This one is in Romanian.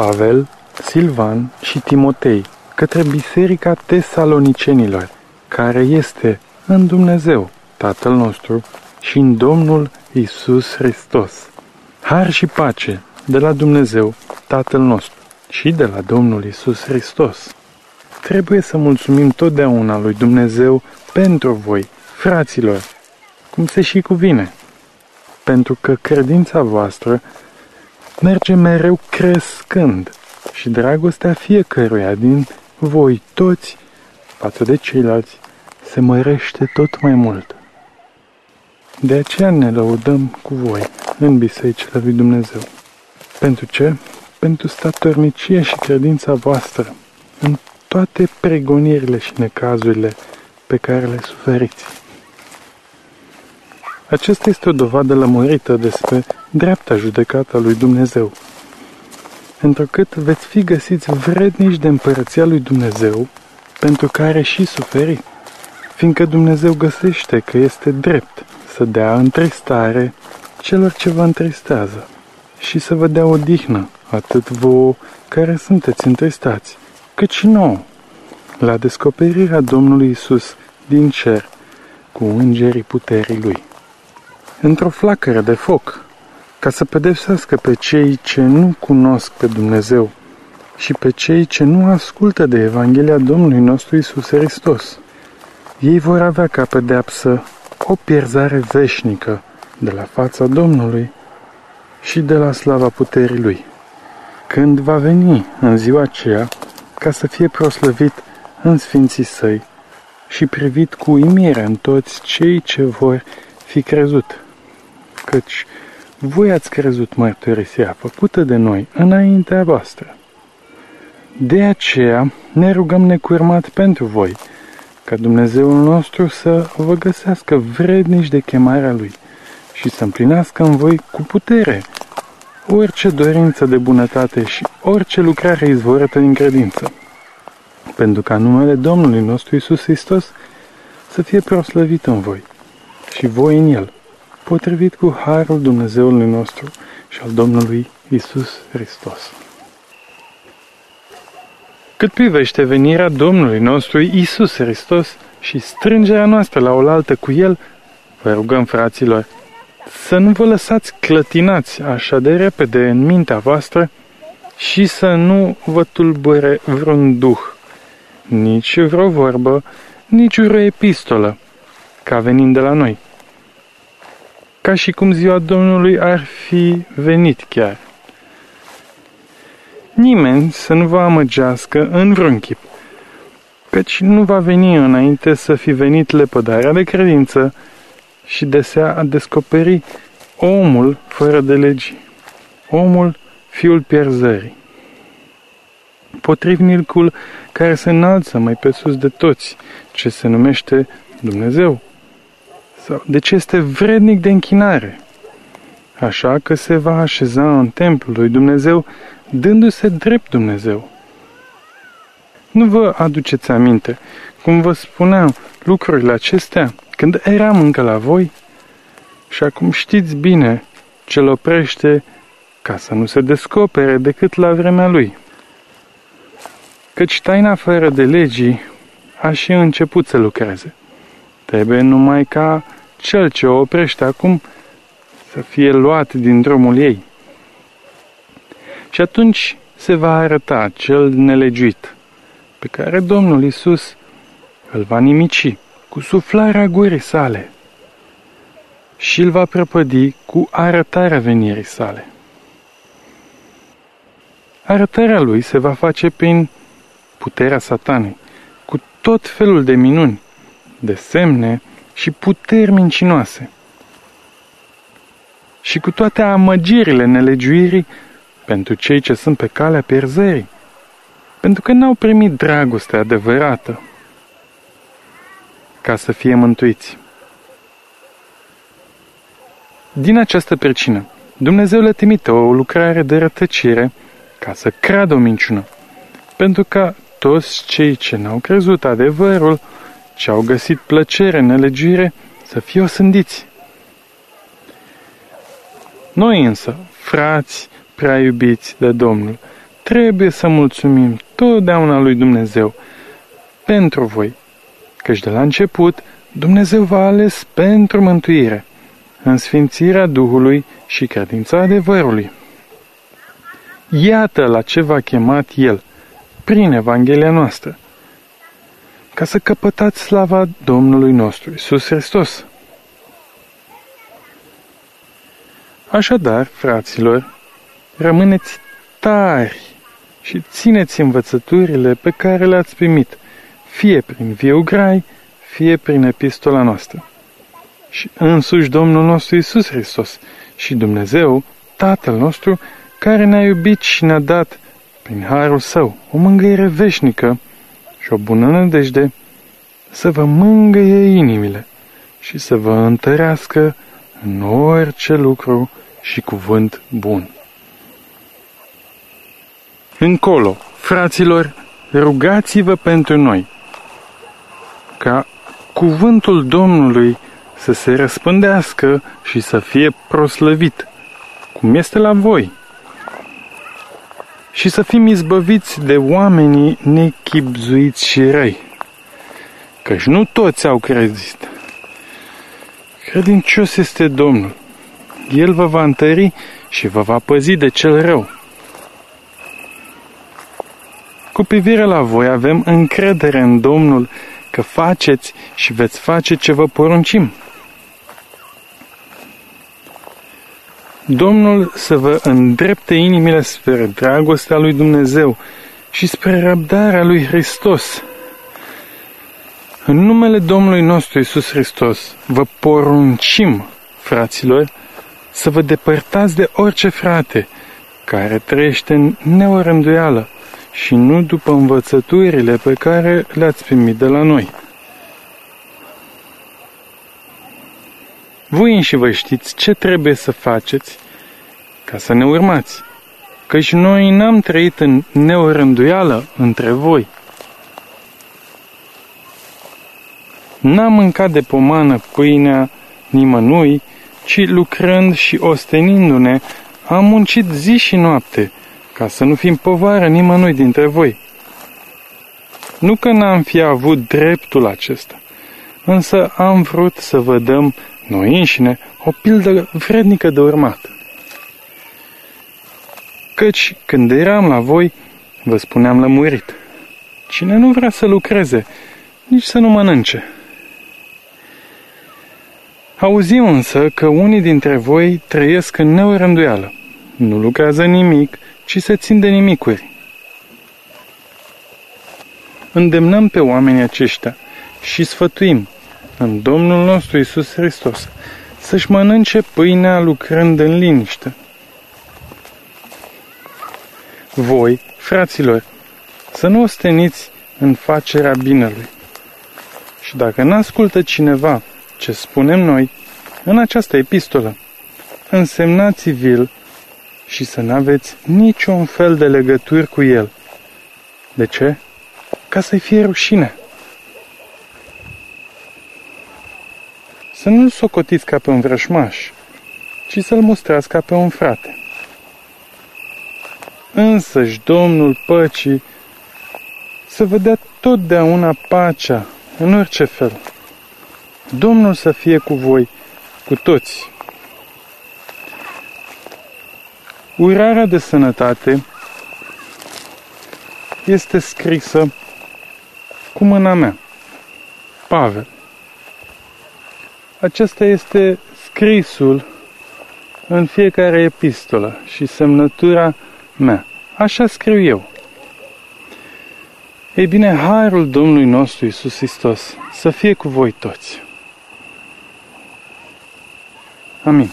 Pavel, Silvan și Timotei, către Biserica Tesalonicenilor, care este în Dumnezeu, Tatăl nostru, și în Domnul Isus Hristos. Har și pace de la Dumnezeu, Tatăl nostru, și de la Domnul Isus Hristos. Trebuie să mulțumim totdeauna lui Dumnezeu pentru voi, fraților, cum se și cuvine, pentru că credința voastră merge mereu crescând și dragostea fiecăruia din voi toți față de ceilalți se mărește tot mai mult. De aceea ne lăudăm cu voi în bisericile lui Dumnezeu. Pentru ce? Pentru statornicie și credința voastră în toate pregonirile și necazurile pe care le suferiți. Aceasta este o dovadă lămurită despre dreapta judecată a lui Dumnezeu, întrucât veți fi găsiți vrednici de împărăția lui Dumnezeu, pentru care și suferi, fiindcă Dumnezeu găsește că este drept să dea întristare celor ce vă întristează și să vă dea odihnă atât vouă care sunteți întristați, cât și nouă. La descoperirea Domnului Isus din cer cu îngerii puterii Lui. Într-o flacără de foc, ca să pedepsească pe cei ce nu cunosc pe Dumnezeu și pe cei ce nu ascultă de Evanghelia Domnului nostru Isus Hristos. Ei vor avea ca pedeapsă o pierzare veșnică de la fața Domnului și de la slava puterii Lui. Când va veni în ziua aceea, ca să fie proslăvit în sfinții săi și privit cu uimire în toți cei ce vor fi crezut, căci voi ați crezut mărturisia făcută de noi înaintea voastră. De aceea ne rugăm necurmat pentru voi, ca Dumnezeul nostru să vă găsească vrednici de chemarea Lui și să împlinească în voi cu putere orice dorință de bunătate și orice lucrare izvorătă din credință, pentru ca numele Domnului nostru Isus Hristos să fie proslăvit în voi și voi în El, potrivit cu harul Dumnezeului nostru și al Domnului Isus Hristos. Cât privește venirea Domnului nostru Isus Hristos și strângerea noastră la oaltă cu El, vă rugăm, fraților, să nu vă lăsați clătinați așa de repede în mintea voastră și să nu vă tulbure vreun duh, nici vreo vorbă, nici vreo epistolă, ca venind de la noi, ca și cum ziua Domnului ar fi venit chiar. Nimeni să nu vă amăgească în vreun chip, căci nu va veni înainte să fi venit lepădarea de credință și desea a descoperi omul fără de legi, omul fiul pierzării. Potrivnicul care se înalță mai pe sus de toți, ce se numește Dumnezeu, sau de ce este vrednic de închinare, așa că se va așeza în templul lui Dumnezeu, dându-se drept Dumnezeu. Nu vă aduceți aminte, cum vă spuneam, lucrurile acestea când eram încă la voi? Și acum știți bine ce-l oprește ca să nu se descopere decât la vremea lui. Căci taina fără de legii a și început să lucreze. Trebuie numai ca cel ce o oprește acum să fie luat din drumul ei. Și atunci se va arăta cel nelegiuit, pe care Domnul Isus îl va nimici cu suflarea gurii sale și îl va prăpădi cu arătarea venirii sale. Arătarea lui se va face prin puterea satanei, cu tot felul de minuni, de semne și puteri mincinoase. Și cu toate amăgirile nelegiuirii pentru cei ce sunt pe calea pierzării, pentru că n-au primit dragoste adevărată ca să fie mântuiți. Din această pricină, Dumnezeu le trimite o lucrare de rătăcire ca să creadă o minciună, pentru ca toți cei ce n-au crezut adevărul, ce au găsit plăcere în nelegiuire, să fie osândiți. Noi însă, frați prea iubiți de Domnul, trebuie să mulțumim totdeauna lui Dumnezeu pentru voi, căci de la început Dumnezeu v-a ales pentru mântuire, în sfințirea Duhului și credința adevărului. Iată la ce v-a chemat El, prin Evanghelia noastră, ca să căpătați slava Domnului nostru, Iisus Hristos. Așadar, fraților, rămâneți tari și țineți învățăturile pe care le-ați primit, fie prin viu grai, fie prin epistola noastră. Și însuși Domnul nostru Iisus Hristos și Dumnezeu, Tatăl nostru, care ne-a iubit și ne-a dat, prin harul său, o mângâiere veșnică și o bună nădejde, să vă mângâie inimile și să vă întărească în orice lucru și cuvânt bun. Încolo, fraților, rugați-vă pentru noi, ca cuvântul Domnului să se răspândească și să fie proslăvit, cum este la voi, și să fim izbăviți de oamenii nechipzuiți și răi, căci nu toți au crezit. Credincios este Domnul. El vă va întări și vă va păzi de cel rău. Cu privire la voi avem încredere în Domnul că faceți și veți face ce vă poruncim. Domnul să vă îndrepte inimile spre dragostea lui Dumnezeu și spre răbdarea lui Hristos. În numele Domnului nostru Isus Hristos vă poruncim, fraților, să vă depărtați de orice frate care trăiește în neorânduială și nu după învățăturile pe care le-ați primit de la noi. Voi înși vă știți ce trebuie să faceți ca să ne urmați, căci noi n-am trăit în neorânduială între voi. N-am mâncat de pomană pâinea nimănui, ci lucrând și ostenindu-ne, am muncit zi și noapte, ca să nu fim povară nimănui dintre voi. Nu că n-am fi avut dreptul acesta, însă am vrut să vă dăm noi înșine o pildă vrednică de urmat. Căci când eram la voi, vă spuneam lămurit, cine nu vrea să lucreze, nici să nu mănânce. Auzim însă că unii dintre voi trăiesc în neorânduială, nu lucrează nimic, ci se țin de nimicuri. Îndemnăm pe oamenii aceștia și sfătuim în Domnul nostru Isus Hristos să-și mănânce pâinea lucrând în liniște. Voi, fraților, să nu osteniți în facerea binelui. Și dacă n-ascultă cineva ce spunem noi în această epistolă, însemnați-vi-l și să nu aveți niciun fel de legături cu el. De ce? Ca să-i fie rușine. Să nu-l socotiți ca pe un vrășmaș, ci să-l mustrați ca pe un frate. Însăși Domnul păcii să vă dea totdeauna pacea, în orice fel. Domnul să fie cu voi, cu toți. Urarea de sănătate este scrisă cu mâna mea. Pavel. Acesta este scrisul în fiecare epistolă și semnătura mea. Așa scriu eu. Ei bine, harul Domnului nostru Isus Hristos să fie cu voi toți. Amin.